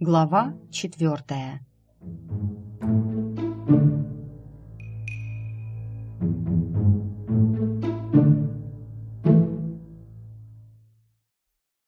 Глава четвертая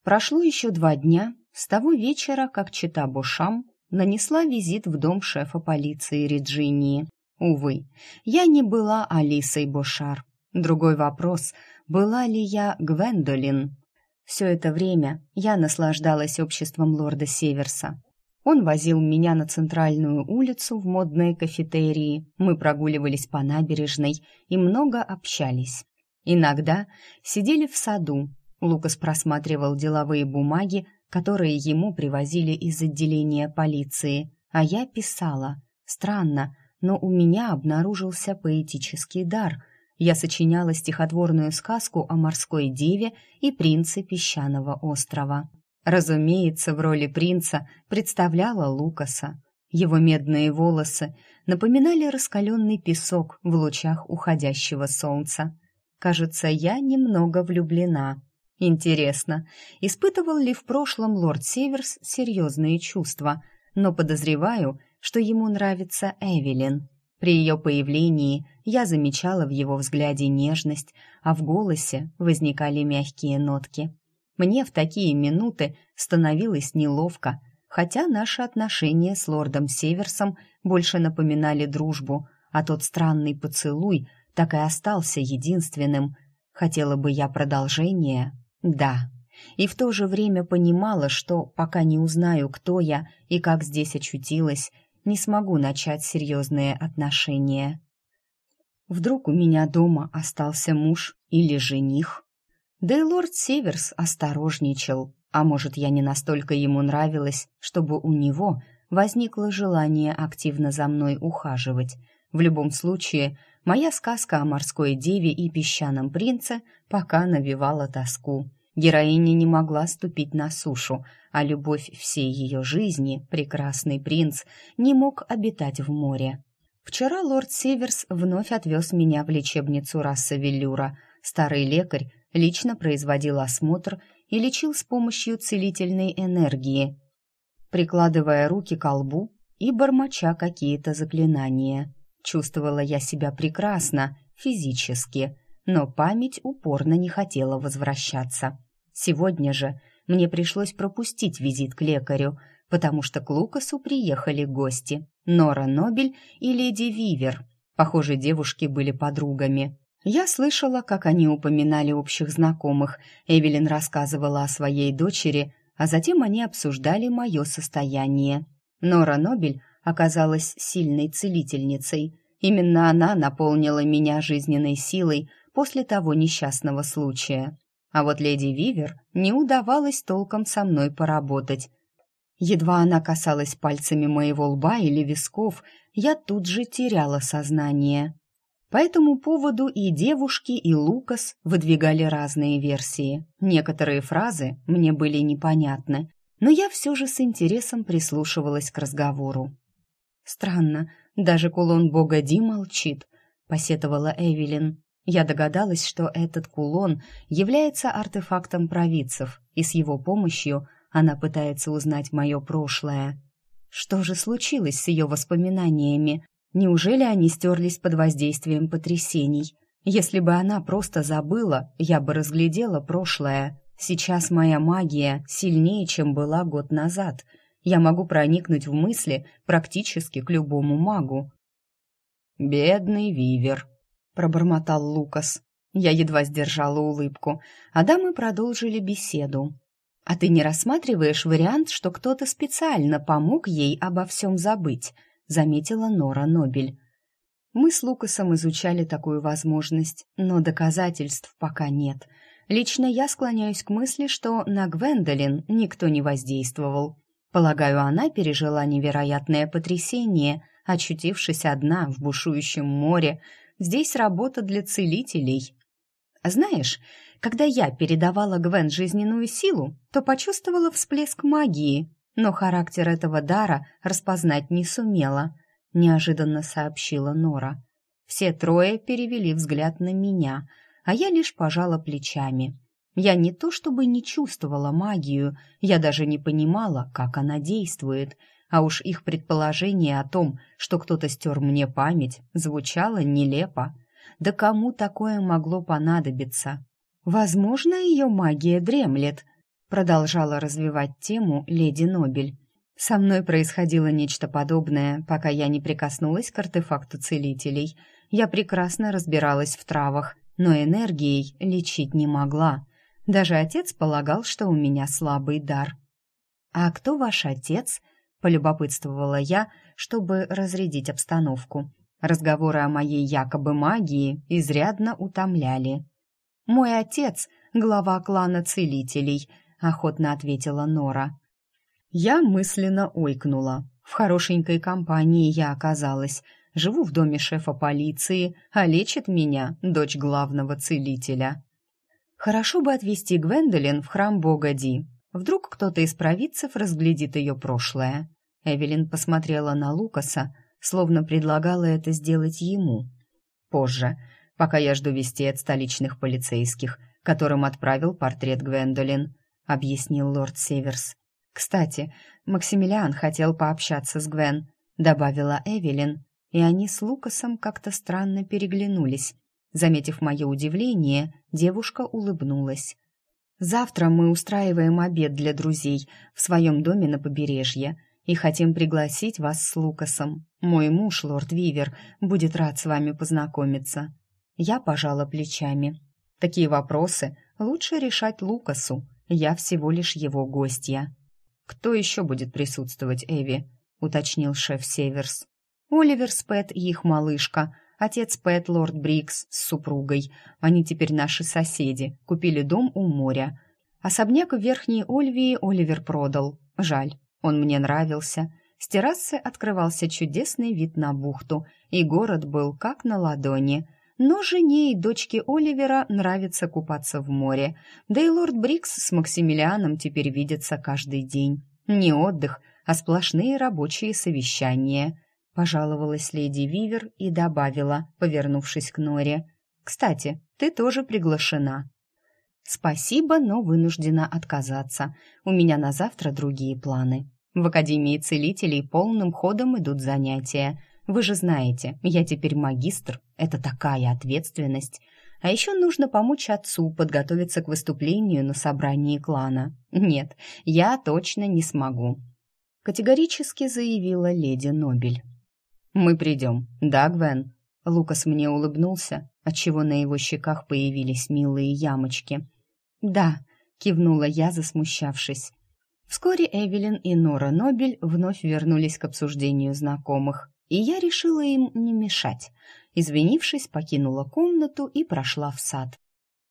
Прошло еще два дня с того вечера, как чита Бошам нанесла визит в дом шефа полиции Реджинии. Увы, я не была Алисой Бошар. Другой вопрос, была ли я Гвендолин? Все это время я наслаждалась обществом лорда Северса. Он возил меня на центральную улицу в модные кафетерии, мы прогуливались по набережной и много общались. Иногда сидели в саду. Лукас просматривал деловые бумаги, которые ему привозили из отделения полиции, а я писала. Странно, но у меня обнаружился поэтический дар. Я сочиняла стихотворную сказку о морской деве и принце песчаного острова. Разумеется, в роли принца представляла Лукаса. Его медные волосы напоминали раскаленный песок в лучах уходящего солнца. Кажется, я немного влюблена. Интересно, испытывал ли в прошлом лорд Северс серьезные чувства, но подозреваю, что ему нравится Эвелин. При ее появлении я замечала в его взгляде нежность, а в голосе возникали мягкие нотки. Мне в такие минуты становилось неловко, хотя наши отношения с лордом Северсом больше напоминали дружбу, а тот странный поцелуй так и остался единственным. Хотела бы я продолжения, да, и в то же время понимала, что пока не узнаю, кто я и как здесь очутилась, не смогу начать серьезные отношения. Вдруг у меня дома остался муж или жених? Да и лорд Северс осторожничал, а может, я не настолько ему нравилась, чтобы у него возникло желание активно за мной ухаживать. В любом случае, Моя сказка о морской деве и песчаном принце пока навевала тоску. Героиня не могла ступить на сушу, а любовь всей ее жизни, прекрасный принц, не мог обитать в море. Вчера лорд Северс вновь отвез меня в лечебницу раса Веллюра. Старый лекарь лично производил осмотр и лечил с помощью целительной энергии, прикладывая руки к лбу и бормоча какие-то заклинания. Чувствовала я себя прекрасно, физически, но память упорно не хотела возвращаться. Сегодня же мне пришлось пропустить визит к лекарю, потому что к Лукасу приехали гости. Нора Нобель и леди Вивер. Похоже, девушки были подругами. Я слышала, как они упоминали общих знакомых. Эвелин рассказывала о своей дочери, а затем они обсуждали мое состояние. Нора Нобель оказалась сильной целительницей. Именно она наполнила меня жизненной силой после того несчастного случая. А вот леди Вивер не удавалось толком со мной поработать. Едва она касалась пальцами моего лба или висков, я тут же теряла сознание. По этому поводу и девушки, и Лукас выдвигали разные версии. Некоторые фразы мне были непонятны, но я все же с интересом прислушивалась к разговору. «Странно, даже кулон бога Ди молчит», — посетовала Эвелин. Я догадалась, что этот кулон является артефактом провидцев, и с его помощью она пытается узнать мое прошлое. Что же случилось с ее воспоминаниями? Неужели они стерлись под воздействием потрясений? Если бы она просто забыла, я бы разглядела прошлое. Сейчас моя магия сильнее, чем была год назад — я могу проникнуть в мысли практически к любому магу. «Бедный Вивер», — пробормотал Лукас. Я едва сдержала улыбку, а дамы продолжили беседу. «А ты не рассматриваешь вариант, что кто-то специально помог ей обо всем забыть?» — заметила Нора Нобель. Мы с Лукасом изучали такую возможность, но доказательств пока нет. Лично я склоняюсь к мысли, что на Гвендолин никто не воздействовал. Полагаю, она пережила невероятное потрясение, очутившись одна в бушующем море. Здесь работа для целителей. Знаешь, когда я передавала Гвен жизненную силу, то почувствовала всплеск магии, но характер этого дара распознать не сумела, неожиданно сообщила Нора. Все трое перевели взгляд на меня. а я лишь пожала плечами. Я не то чтобы не чувствовала магию, я даже не понимала, как она действует, а уж их предположение о том, что кто-то стер мне память, звучало нелепо. Да кому такое могло понадобиться? Возможно, ее магия дремлет, продолжала развивать тему леди Нобель. Со мной происходило нечто подобное, пока я не прикоснулась к артефакту целителей. Я прекрасно разбиралась в травах, но энергией лечить не могла. Даже отец полагал, что у меня слабый дар. «А кто ваш отец?» — полюбопытствовала я, чтобы разрядить обстановку. Разговоры о моей якобы магии изрядно утомляли. «Мой отец — глава клана целителей», — охотно ответила Нора. Я мысленно ойкнула. В хорошенькой компании я оказалась. Живу в доме шефа полиции, а лечит меня дочь главного целителя. Хорошо бы отвезти Гвендолин в храм бога Ди. Вдруг кто-то из провидцев разглядит ее прошлое. Эвелин посмотрела на Лукаса, словно предлагала это сделать ему. Позже, пока я жду вести от столичных полицейских, которым отправил портрет Гвендолин, объяснил лорд Северс. «Кстати, Максимилиан хотел пообщаться с Гвен», — добавила Эвелин, и они с Лукасом как-то странно переглянулись. Заметив мое удивление, девушка улыбнулась. «Завтра мы устраиваем обед для друзей в своем доме на побережье и хотим пригласить вас с Лукасом. Мой муж, лорд Вивер, будет рад с вами познакомиться». Я пожала плечами. Такие вопросы лучше решать Лукасу. Я всего лишь его гостья. «Кто еще будет присутствовать, Эви?» — уточнил шеф Северс. «Оливер Спэт и их малышка, отец Пэт, лорд Брикс с супругой. Они теперь наши соседи, купили дом у моря. Особняк в Верхней Ольвии Оливер продал. Жаль, он мне нравился». С террасы открывался чудесный вид на бухту, и город был как на ладони — но жене и дочке Оливера нравится купаться в море, да и лорд Брикс с Максимилианом теперь видятся каждый день. Не отдых, а сплошные рабочие совещания. Пожаловалась леди Вивер и добавила, повернувшись к Норе. «Кстати, ты тоже приглашена». «Спасибо, но вынуждена отказаться. У меня на завтра другие планы. В Академии целителей полным ходом идут занятия. Вы же знаете, я теперь магистр, это такая ответственность. А еще нужно помочь отцу подготовиться к выступлению на собрании клана. Нет, я точно не смогу. Категорически заявила леди Нобель. «Мы придем, да, Гвен?» Лукас мне улыбнулся, отчего на его щеках появились милые ямочки. «Да», — кивнула я, засмущавшись. Вскоре Эвелин и Нора Нобель вновь вернулись к обсуждению знакомых и я решила им не мешать. Извинившись, покинула комнату и прошла в сад.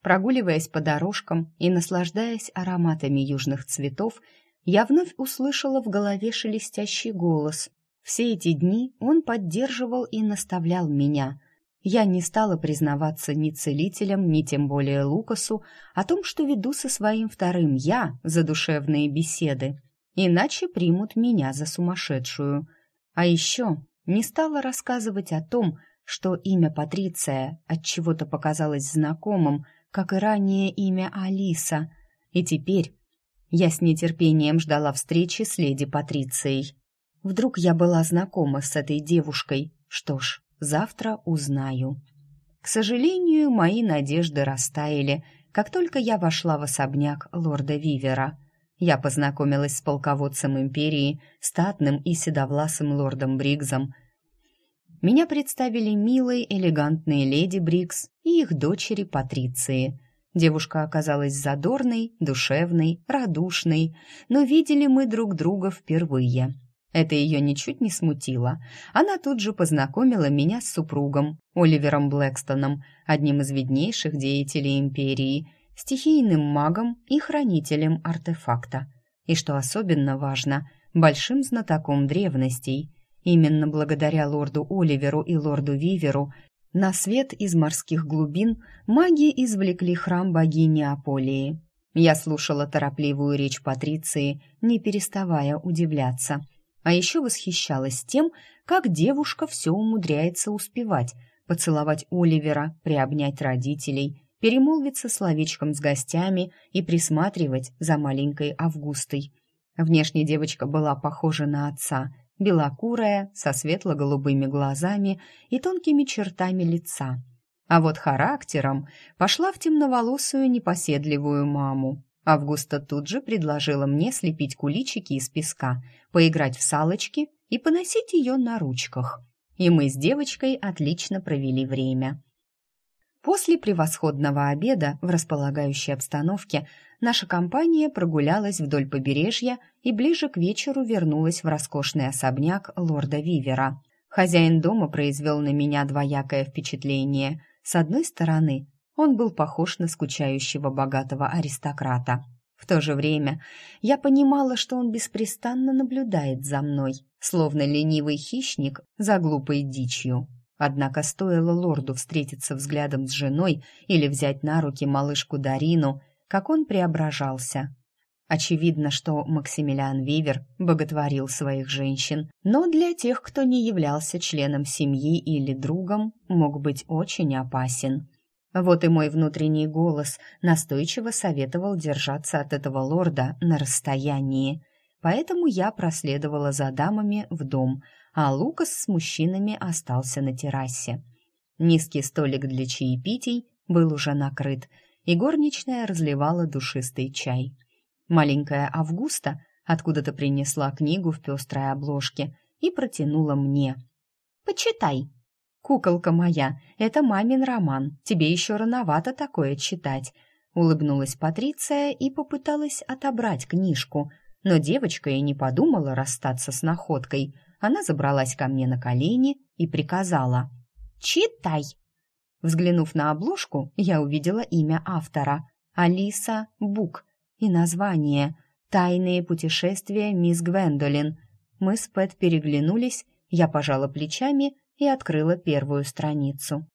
Прогуливаясь по дорожкам и наслаждаясь ароматами южных цветов, я вновь услышала в голове шелестящий голос. Все эти дни он поддерживал и наставлял меня. Я не стала признаваться ни целителям, ни тем более Лукасу о том, что веду со своим вторым «я» задушевные беседы, иначе примут меня за сумасшедшую. А еще не стала рассказывать о том, что имя Патриция от чего-то показалось знакомым, как и ранее имя Алиса, и теперь я с нетерпением ждала встречи с леди Патрицией. Вдруг я была знакома с этой девушкой. Что ж, завтра узнаю. К сожалению, мои надежды растаяли, как только я вошла в особняк лорда Вивера. Я познакомилась с полководцем империи, статным и седовласым лордом Бригзом. Меня представили милой, элегантные леди Бригс и их дочери Патриции. Девушка оказалась задорной, душевной, радушной, но видели мы друг друга впервые. Это ее ничуть не смутило. Она тут же познакомила меня с супругом, Оливером Блэкстоном, одним из виднейших деятелей империи – стихийным магом и хранителем артефакта. И что особенно важно, большим знатоком древностей. Именно благодаря лорду Оливеру и лорду Виверу на свет из морских глубин маги извлекли храм богини Аполии. Я слушала торопливую речь Патриции, не переставая удивляться. А еще восхищалась тем, как девушка все умудряется успевать, поцеловать Оливера, приобнять родителей, перемолвиться словечком с гостями и присматривать за маленькой Августой. Внешне девочка была похожа на отца, белокурая, со светло-голубыми глазами и тонкими чертами лица. А вот характером пошла в темноволосую непоседливую маму. Августа тут же предложила мне слепить куличики из песка, поиграть в салочки и поносить ее на ручках. И мы с девочкой отлично провели время. После превосходного обеда в располагающей обстановке наша компания прогулялась вдоль побережья и ближе к вечеру вернулась в роскошный особняк лорда Вивера. Хозяин дома произвел на меня двоякое впечатление. С одной стороны, он был похож на скучающего богатого аристократа. В то же время я понимала, что он беспрестанно наблюдает за мной, словно ленивый хищник за глупой дичью. Однако стоило лорду встретиться взглядом с женой или взять на руки малышку Дарину, как он преображался. Очевидно, что Максимилиан Вивер боготворил своих женщин, но для тех, кто не являлся членом семьи или другом, мог быть очень опасен. Вот и мой внутренний голос настойчиво советовал держаться от этого лорда на расстоянии. Поэтому я проследовала за дамами в дом – а Лукас с мужчинами остался на террасе. Низкий столик для чаепитий был уже накрыт, и горничная разливала душистый чай. Маленькая Августа откуда-то принесла книгу в пестрой обложке и протянула мне. «Почитай». «Куколка моя, это мамин роман, тебе еще рановато такое читать», улыбнулась Патриция и попыталась отобрать книжку, но девочка и не подумала расстаться с находкой – она забралась ко мне на колени и приказала «Читай!». Взглянув на обложку, я увидела имя автора – Алиса Бук и название «Тайные путешествия мисс Гвендолин». Мы с Пэт переглянулись, я пожала плечами и открыла первую страницу.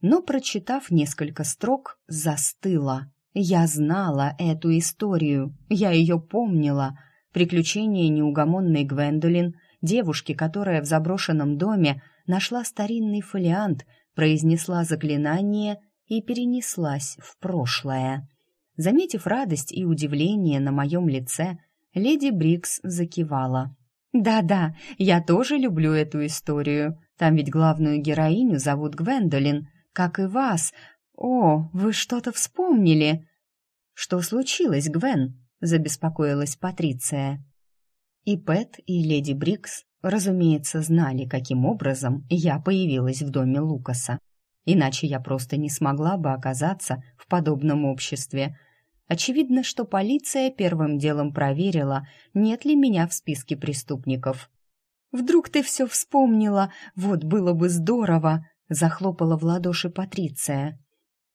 Но, прочитав несколько строк, застыла. Я знала эту историю, я ее помнила. Приключения неугомонной Гвендолин девушки, которая в заброшенном доме нашла старинный фолиант, произнесла заклинание и перенеслась в прошлое. Заметив радость и удивление на моем лице, леди Брикс закивала. «Да-да, я тоже люблю эту историю. Там ведь главную героиню зовут Гвендолин, как и вас. О, вы что-то вспомнили!» «Что случилось, Гвен?» — забеспокоилась Патриция. И Пэт, и леди Брикс, разумеется, знали, каким образом я появилась в доме Лукаса. Иначе я просто не смогла бы оказаться в подобном обществе. Очевидно, что полиция первым делом проверила, нет ли меня в списке преступников. «Вдруг ты все вспомнила? Вот было бы здорово!» — захлопала в ладоши Патриция.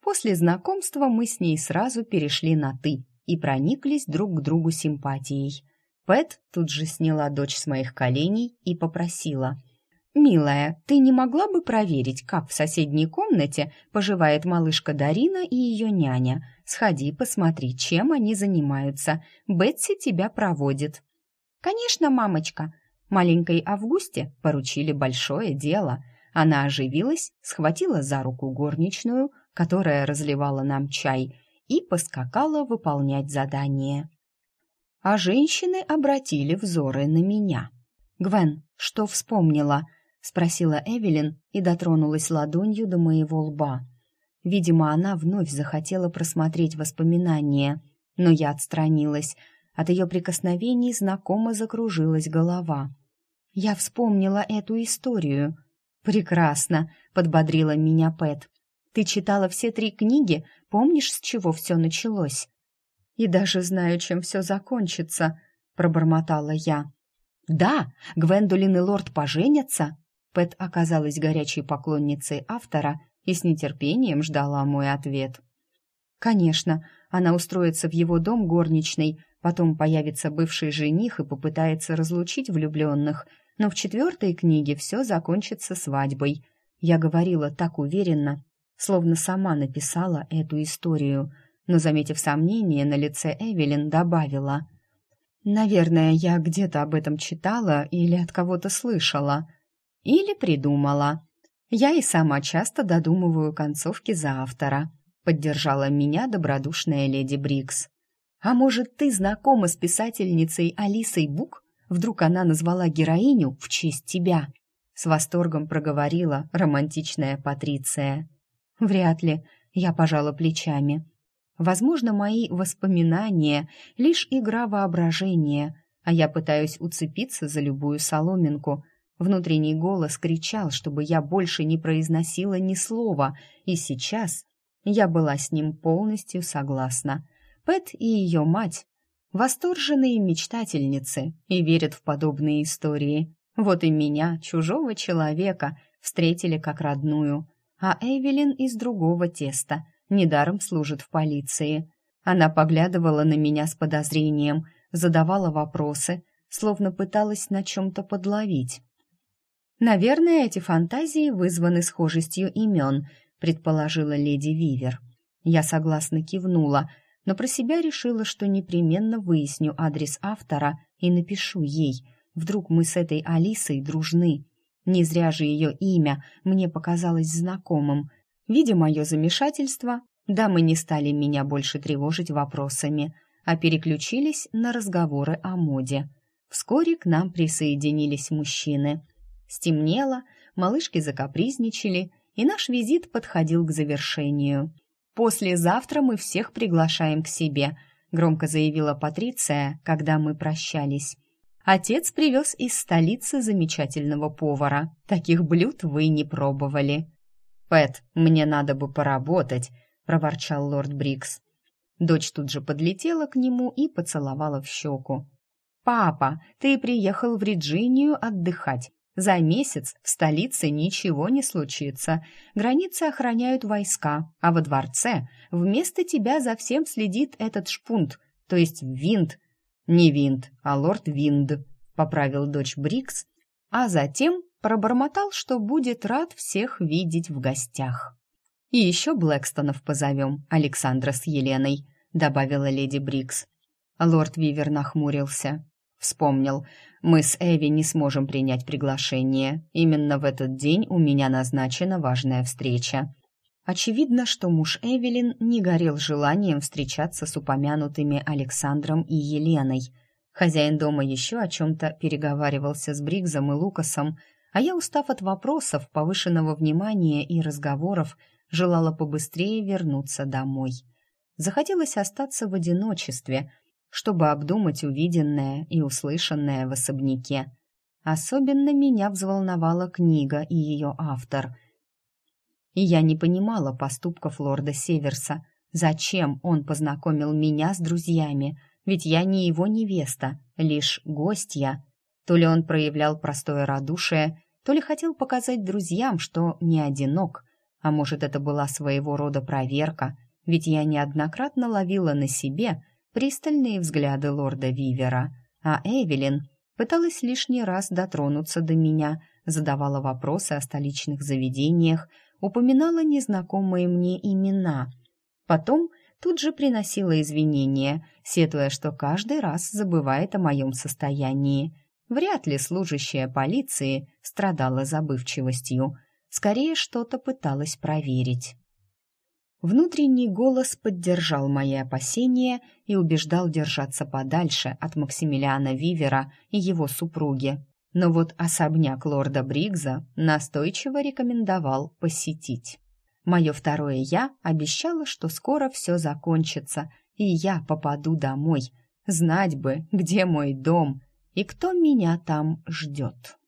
После знакомства мы с ней сразу перешли на «ты» и прониклись друг к другу симпатией. Пэт тут же сняла дочь с моих коленей и попросила. «Милая, ты не могла бы проверить, как в соседней комнате поживает малышка Дарина и ее няня? Сходи, посмотри, чем они занимаются. Бетси тебя проводит». «Конечно, мамочка». Маленькой Августе поручили большое дело. Она оживилась, схватила за руку горничную, которая разливала нам чай, и поскакала выполнять задание а женщины обратили взоры на меня. «Гвен, что вспомнила?» — спросила Эвелин и дотронулась ладонью до моего лба. Видимо, она вновь захотела просмотреть воспоминания, но я отстранилась. От ее прикосновений знакомо закружилась голова. Я вспомнила эту историю. «Прекрасно!» — подбодрила меня Пэт. «Ты читала все три книги? Помнишь, с чего все началось?» и даже знаю, чем все закончится», — пробормотала я. «Да, Гвендолин и лорд поженятся?» Пэт оказалась горячей поклонницей автора и с нетерпением ждала мой ответ. «Конечно, она устроится в его дом горничной, потом появится бывший жених и попытается разлучить влюбленных, но в четвертой книге все закончится свадьбой. Я говорила так уверенно, словно сама написала эту историю — но, заметив сомнение на лице Эвелин, добавила. «Наверное, я где-то об этом читала или от кого-то слышала. Или придумала. Я и сама часто додумываю концовки за автора. — поддержала меня добродушная леди Брикс. «А может, ты знакома с писательницей Алисой Бук? Вдруг она назвала героиню в честь тебя?» С восторгом проговорила романтичная Патриция. «Вряд ли», — я пожала плечами. «Возможно, мои воспоминания — лишь игра воображения, а я пытаюсь уцепиться за любую соломинку. Внутренний голос кричал, чтобы я больше не произносила ни слова, и сейчас я была с ним полностью согласна. Пэт и ее мать — восторженные мечтательницы и верят в подобные истории. Вот и меня, чужого человека, встретили как родную. А Эвелин из другого теста, недаром служит в полиции. Она поглядывала на меня с подозрением, задавала вопросы, словно пыталась на чем-то подловить. «Наверное, эти фантазии вызваны схожестью имен», предположила леди Вивер. Я согласно кивнула, но про себя решила, что непременно выясню адрес автора и напишу ей. Вдруг мы с этой Алисой дружны. Не зря же ее имя мне показалось знакомым. Видя мое замешательство, дамы не стали меня больше тревожить вопросами, а переключились на разговоры о моде. Вскоре к нам присоединились мужчины. Стемнело, малышки закапризничали, и наш визит подходил к завершению. «Послезавтра мы всех приглашаем к себе», — громко заявила Патриция, когда мы прощались. «Отец привез из столицы замечательного повара. Таких блюд вы не пробовали». «Пэт, мне надо бы поработать», — проворчал лорд Брикс. Дочь тут же подлетела к нему и поцеловала в щеку. «Папа, ты приехал в Вирджинию отдыхать. За месяц в столице ничего не случится. Границы охраняют войска, а во дворце вместо тебя за всем следит этот шпунт, то есть винт. Не винт, а лорд Винд, поправил дочь Брикс, а затем пробормотал, что будет рад всех видеть в гостях. «И еще Блэкстонов позовем, Александра с Еленой», — добавила леди Брикс. Лорд Вивер нахмурился. Вспомнил, мы с Эви не сможем принять приглашение. Именно в этот день у меня назначена важная встреча. Очевидно, что муж Эвелин не горел желанием встречаться с упомянутыми Александром и Еленой. Хозяин дома еще о чем-то переговаривался с Бригзом и Лукасом, а я, устав от вопросов, повышенного внимания и разговоров, желала побыстрее вернуться домой. Захотелось остаться в одиночестве — чтобы обдумать увиденное и услышанное в особняке. Особенно меня взволновала книга и ее автор. И я не понимала поступков лорда Северса. Зачем он познакомил меня с друзьями? Ведь я не его невеста, лишь гостья. То ли он проявлял простое радушие, то ли хотел показать друзьям, что не одинок. А может, это была своего рода проверка, ведь я неоднократно ловила на себе – пристальные взгляды лорда Вивера, а Эвелин пыталась лишний раз дотронуться до меня, задавала вопросы о столичных заведениях, упоминала незнакомые мне имена. Потом тут же приносила извинения, сетуя, что каждый раз забывает о моем состоянии. Вряд ли служащая полиции страдала забывчивостью, скорее что-то пыталась проверить. Внутренний голос поддержал мои опасения и убеждал держаться подальше от Максимилиана Вивера и его супруги. Но вот особняк лорда Бригза настойчиво рекомендовал посетить. Мое второе «я» обещало, что скоро все закончится, и я попаду домой. Знать бы, где мой дом и кто меня там ждет.